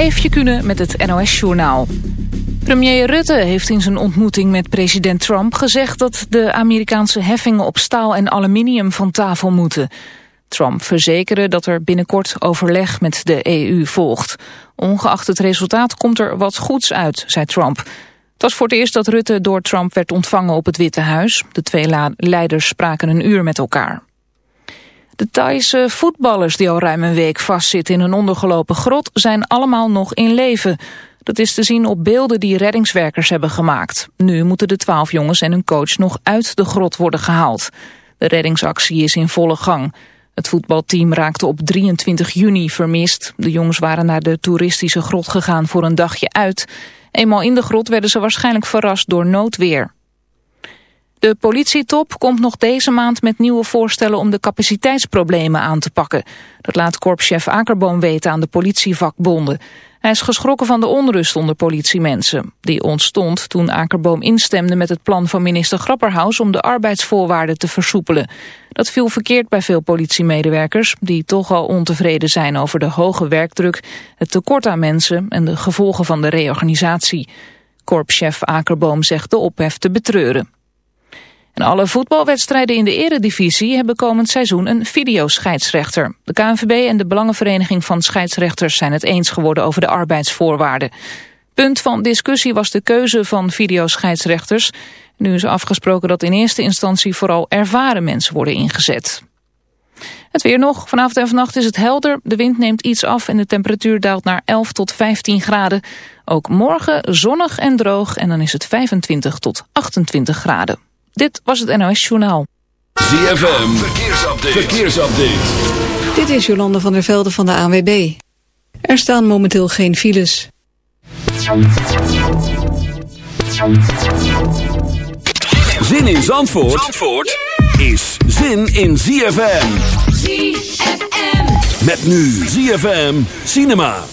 Eefje Kunnen met het NOS-journaal. Premier Rutte heeft in zijn ontmoeting met president Trump gezegd... dat de Amerikaanse heffingen op staal en aluminium van tafel moeten. Trump verzekerde dat er binnenkort overleg met de EU volgt. Ongeacht het resultaat komt er wat goeds uit, zei Trump. Het was voor het eerst dat Rutte door Trump werd ontvangen op het Witte Huis. De twee leiders spraken een uur met elkaar. De Thaise voetballers die al ruim een week vastzitten in een ondergelopen grot zijn allemaal nog in leven. Dat is te zien op beelden die reddingswerkers hebben gemaakt. Nu moeten de twaalf jongens en hun coach nog uit de grot worden gehaald. De reddingsactie is in volle gang. Het voetbalteam raakte op 23 juni vermist. De jongens waren naar de toeristische grot gegaan voor een dagje uit. Eenmaal in de grot werden ze waarschijnlijk verrast door noodweer. De politietop komt nog deze maand met nieuwe voorstellen om de capaciteitsproblemen aan te pakken. Dat laat korpschef Akerboom weten aan de politievakbonden. Hij is geschrokken van de onrust onder politiemensen. Die ontstond toen Akerboom instemde met het plan van minister Grapperhaus om de arbeidsvoorwaarden te versoepelen. Dat viel verkeerd bij veel politiemedewerkers die toch al ontevreden zijn over de hoge werkdruk, het tekort aan mensen en de gevolgen van de reorganisatie. Korpschef Akerboom zegt de ophef te betreuren. Alle voetbalwedstrijden in de eredivisie hebben komend seizoen een videoscheidsrechter. De KNVB en de Belangenvereniging van Scheidsrechters zijn het eens geworden over de arbeidsvoorwaarden. Punt van discussie was de keuze van videoscheidsrechters. Nu is afgesproken dat in eerste instantie vooral ervaren mensen worden ingezet. Het weer nog. Vanavond en vannacht is het helder. De wind neemt iets af en de temperatuur daalt naar 11 tot 15 graden. Ook morgen zonnig en droog en dan is het 25 tot 28 graden. Dit was het NOS Journaal. ZFM, verkeersupdate. verkeersupdate. Dit is Jolande van der Velde van de ANWB. Er staan momenteel geen files. Zin in Zandvoort, Zandvoort is zin in ZFM. ZFM. Met nu ZFM Cinema.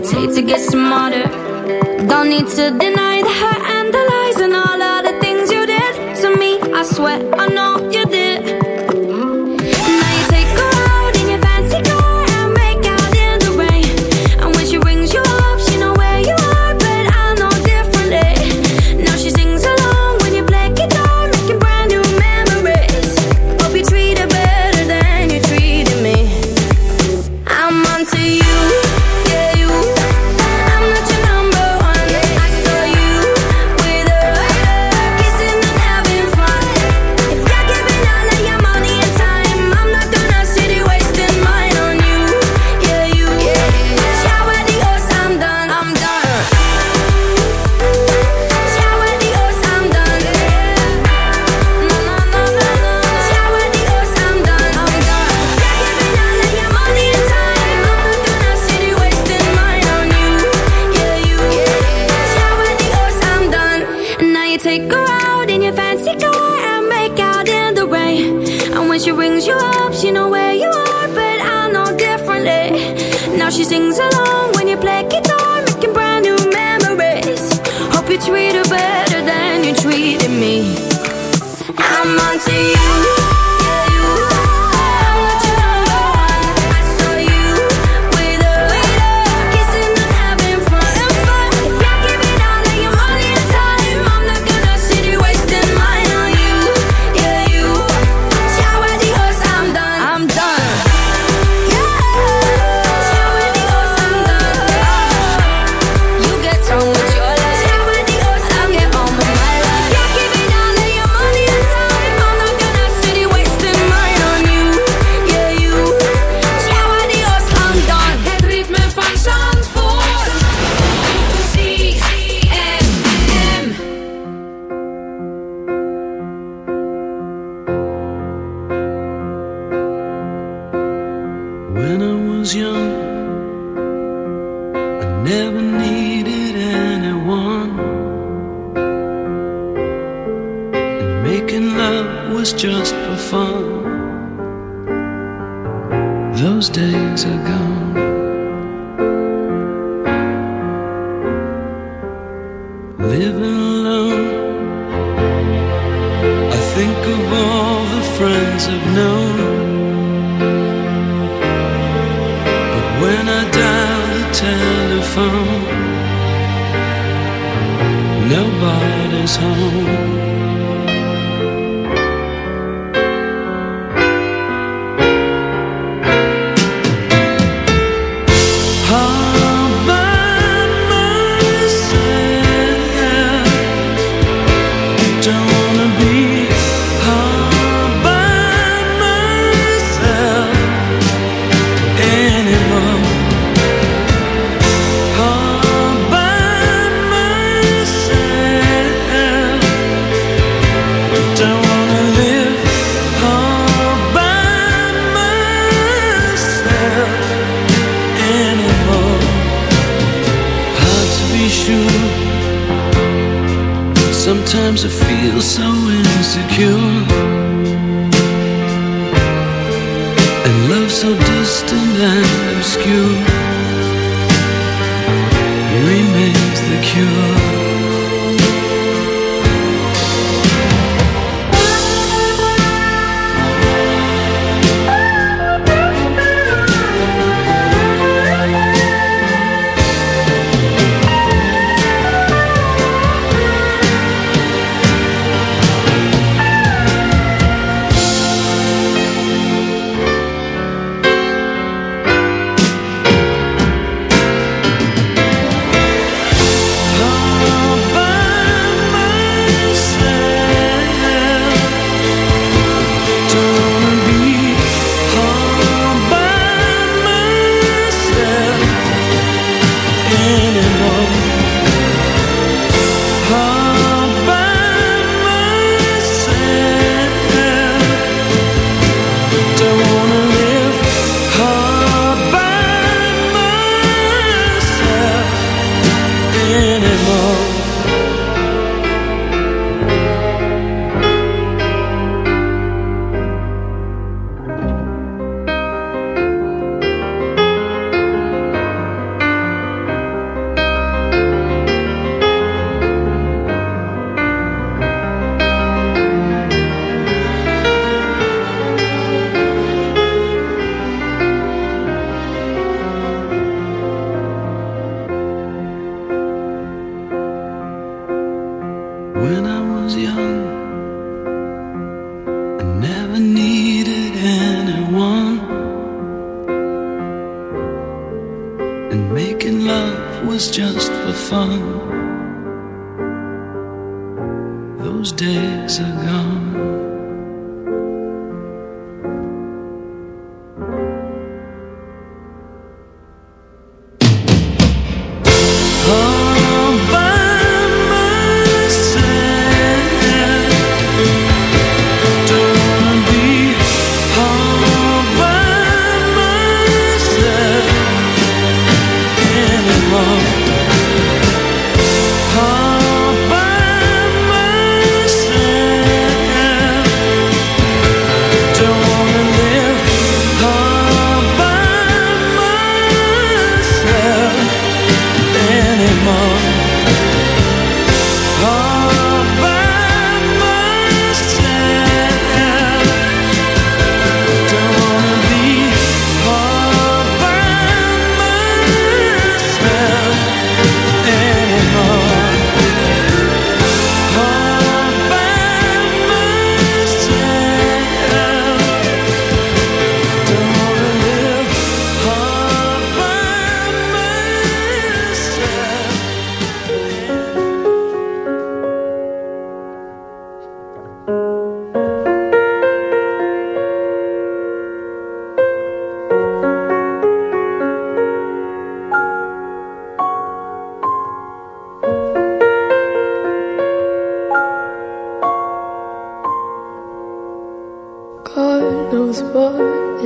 Does so distant and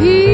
peace.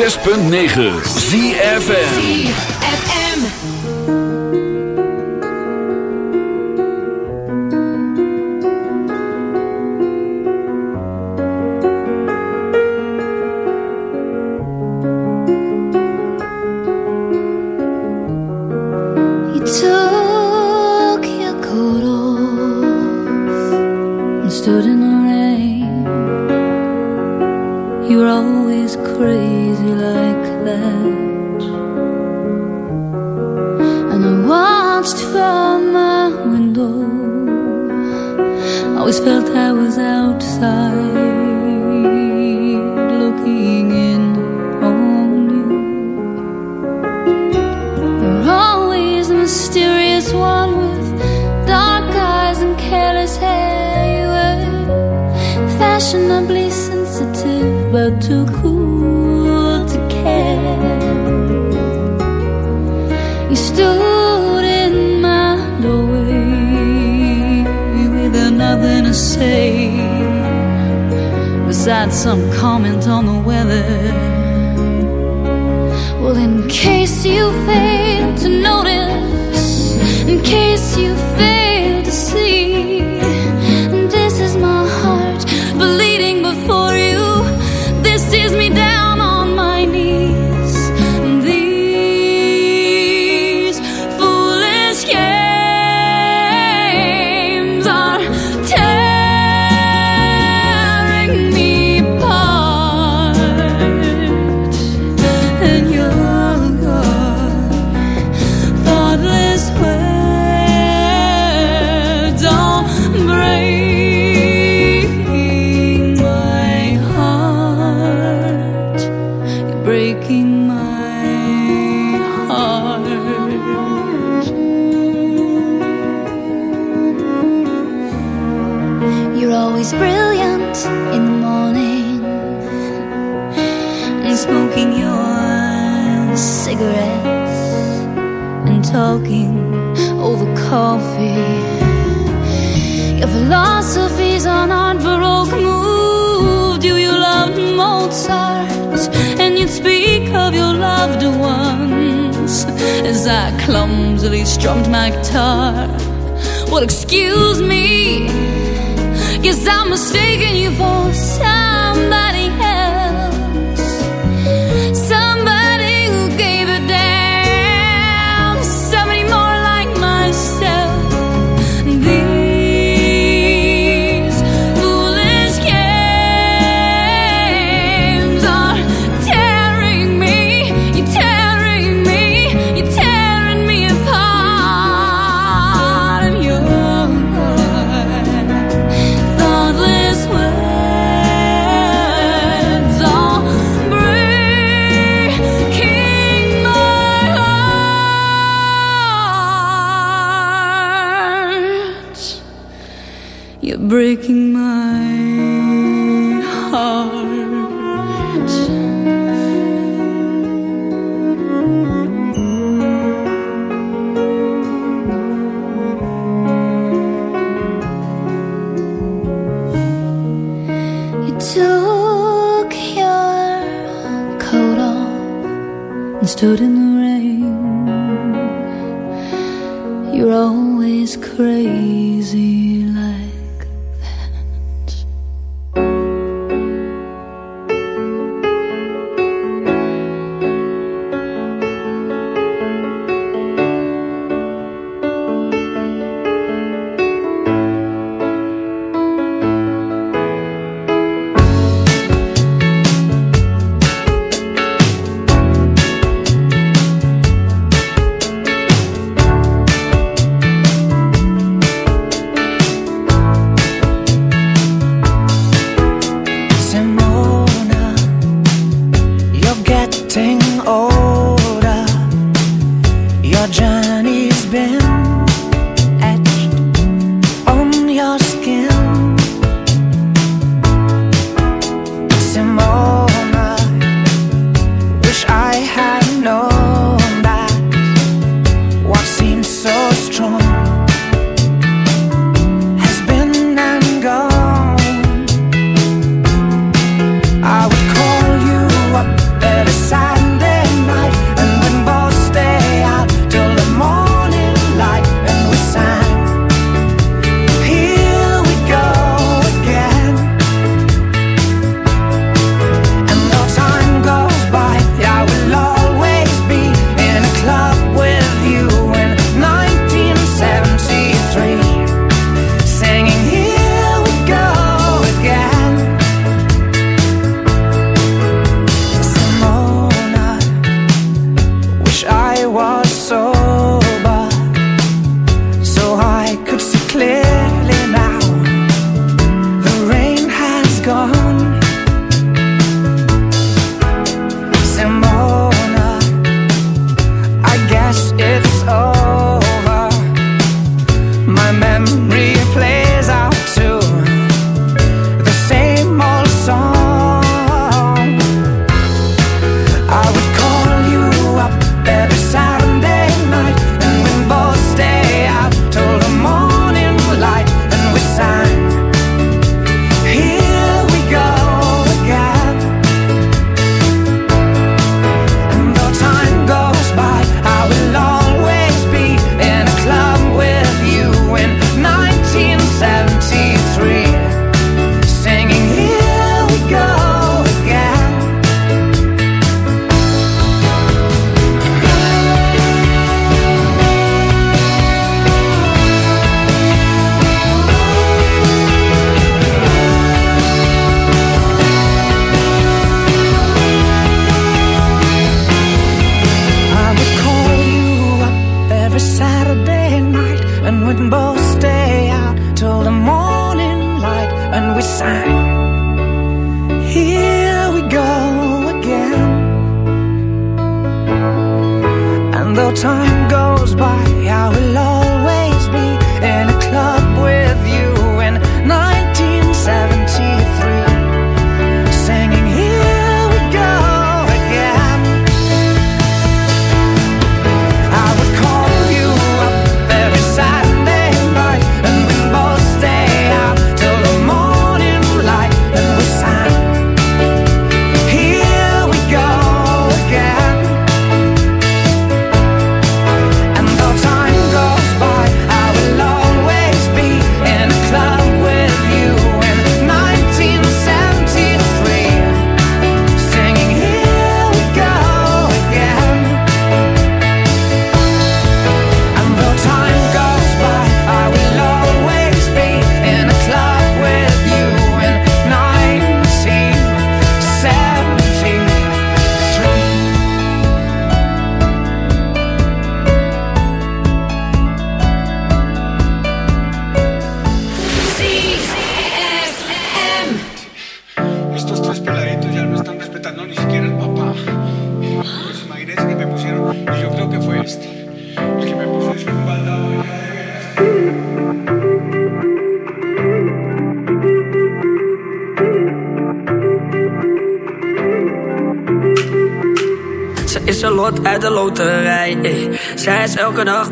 106.9 ZFN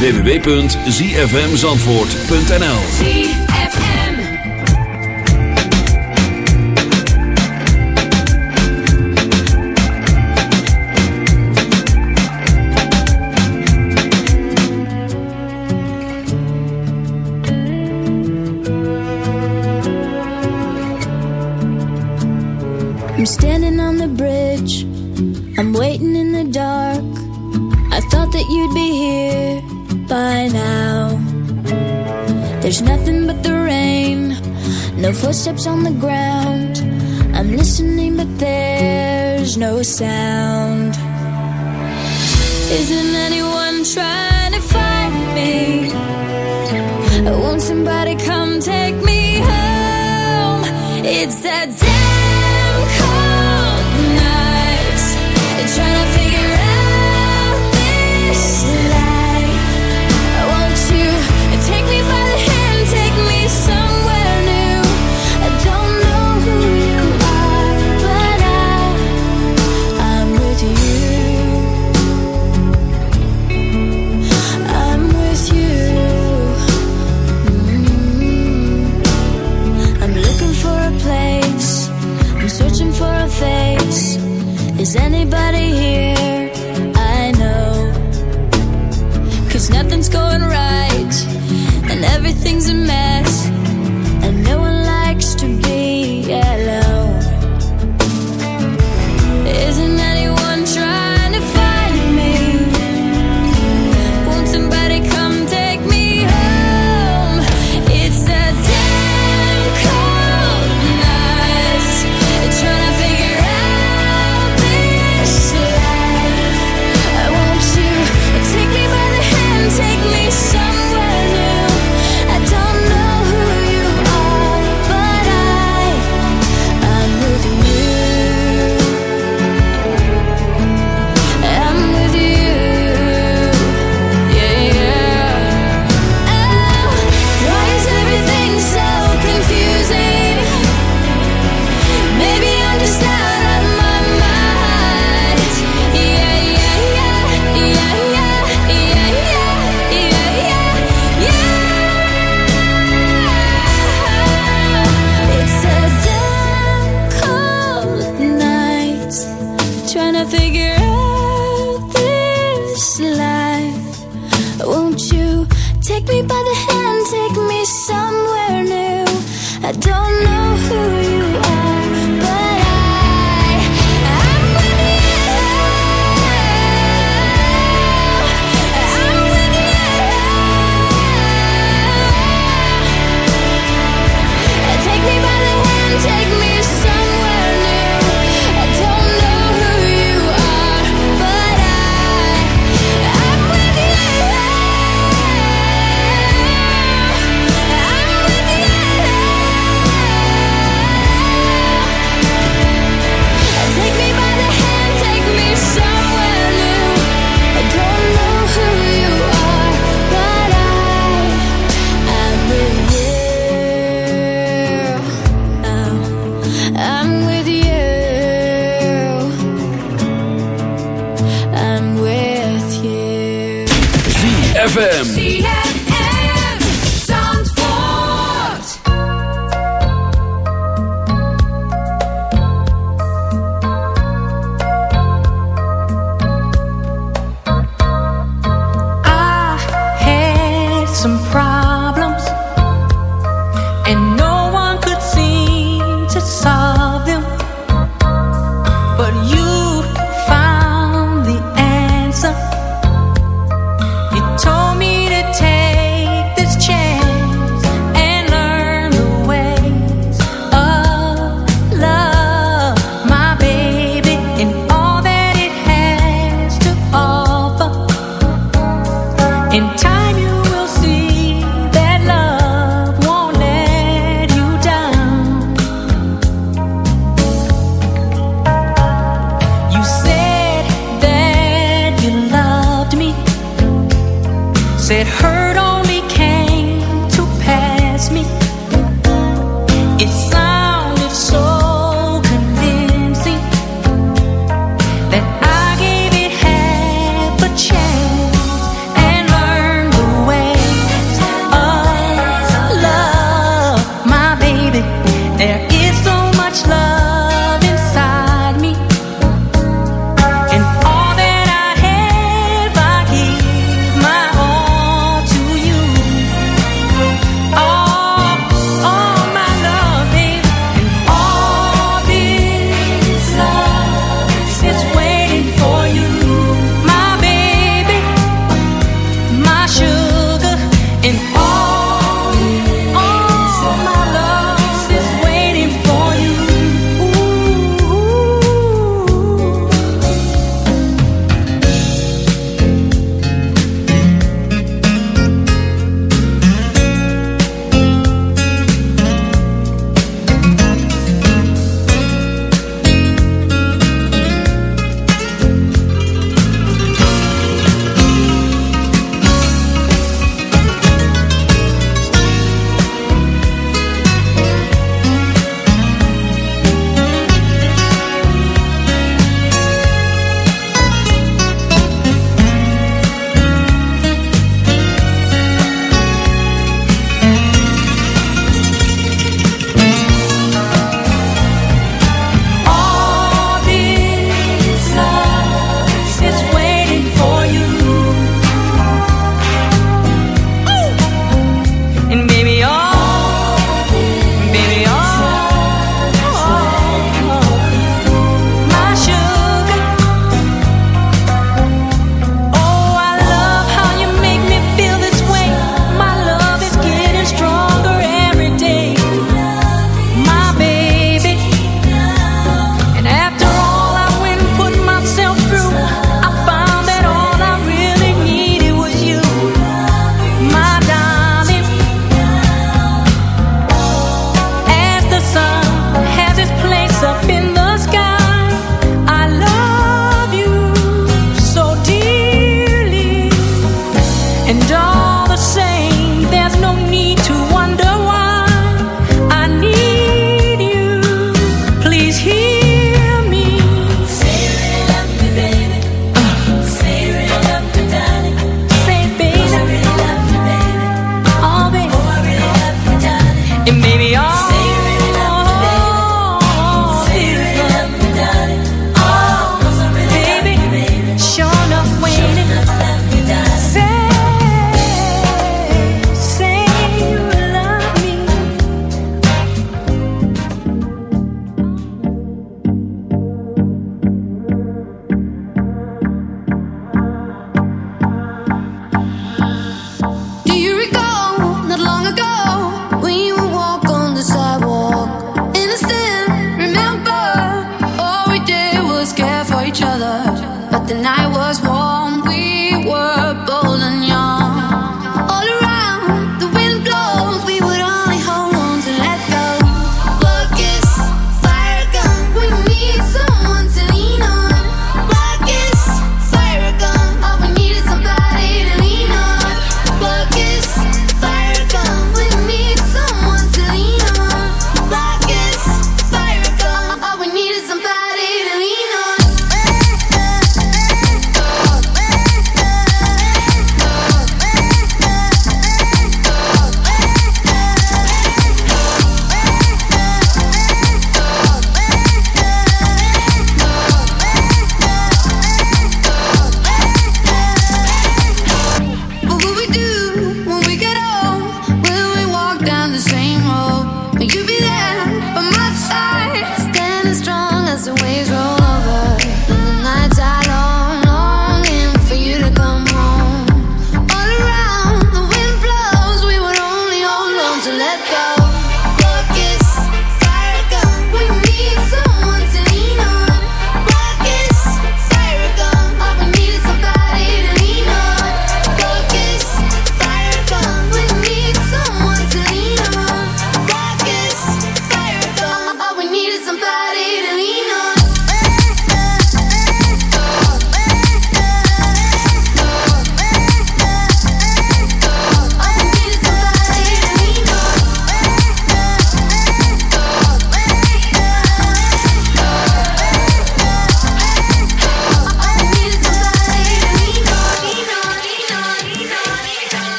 www.zfmzandvoort.nl I'm standing on the bridge. I'm waiting in the dark. I thought that you'd be Nothing but the rain, no footsteps on the ground. I'm listening, but there's no sound. Isn't anyone trying to find me? Won't somebody come take me home? It's that damn cold night. Trying to figure out.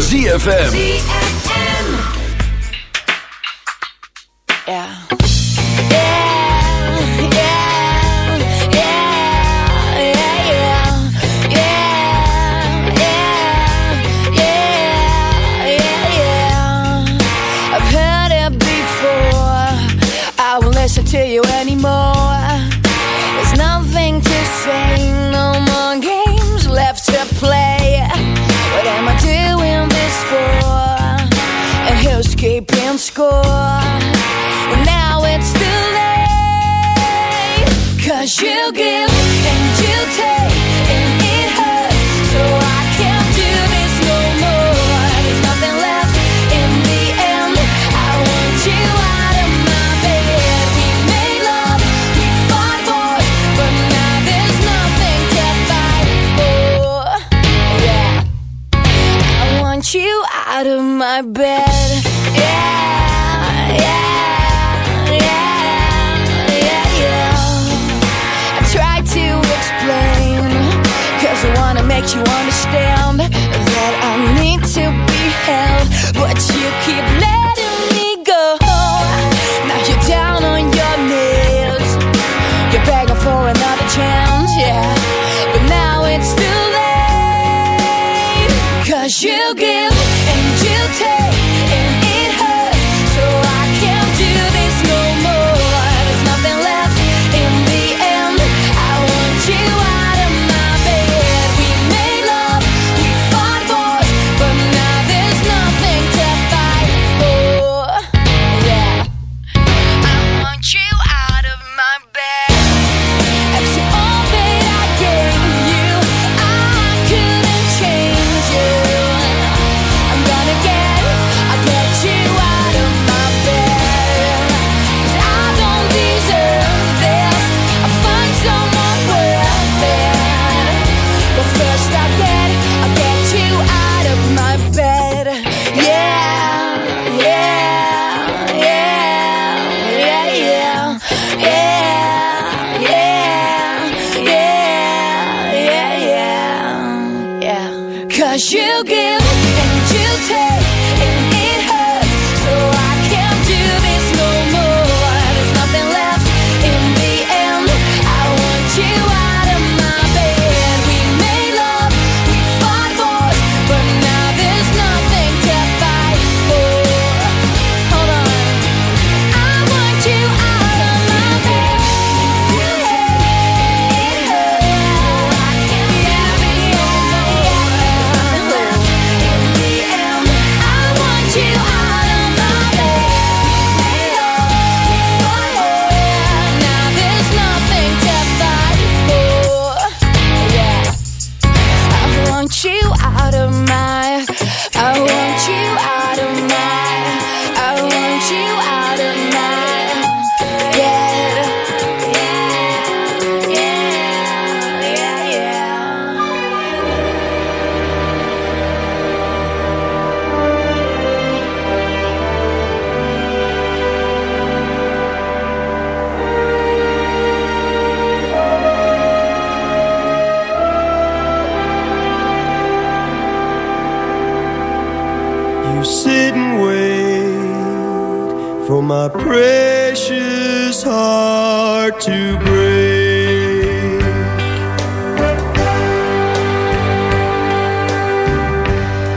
ZFM. score. Now it's too late. Cause you give and you take, and it hurts. So I can't do this no more. There's nothing left in the end. I want you out of my bed. We made love, we fought for, but now there's nothing to fight for. Yeah, I want you out of my bed.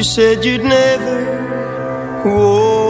You said you'd never. Whoa.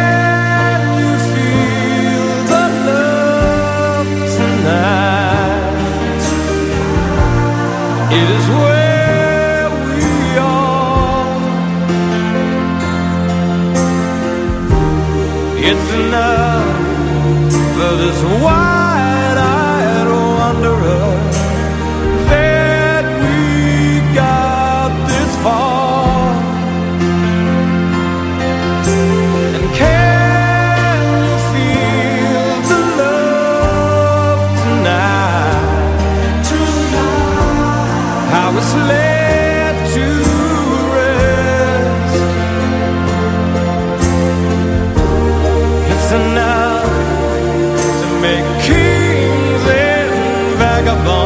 It's enough for this one. vagabond.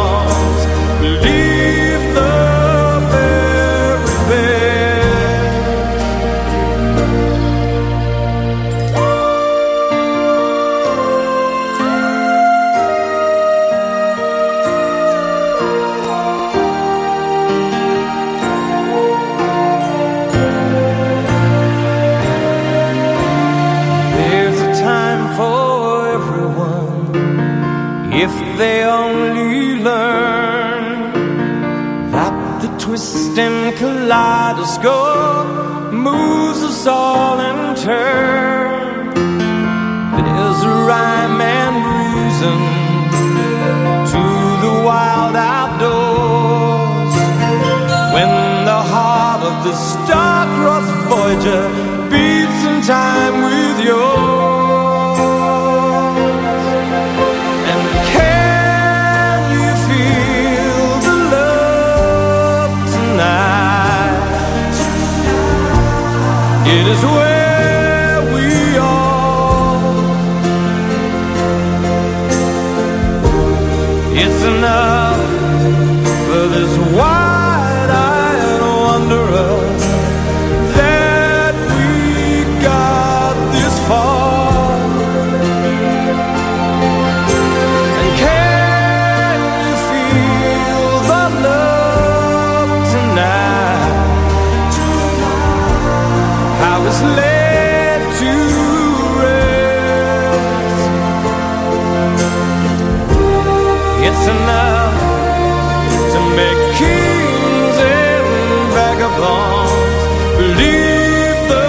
Believe the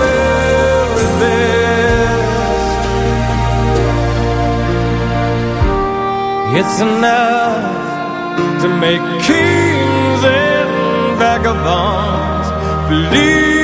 very best. It's enough to make kings and vagabonds believe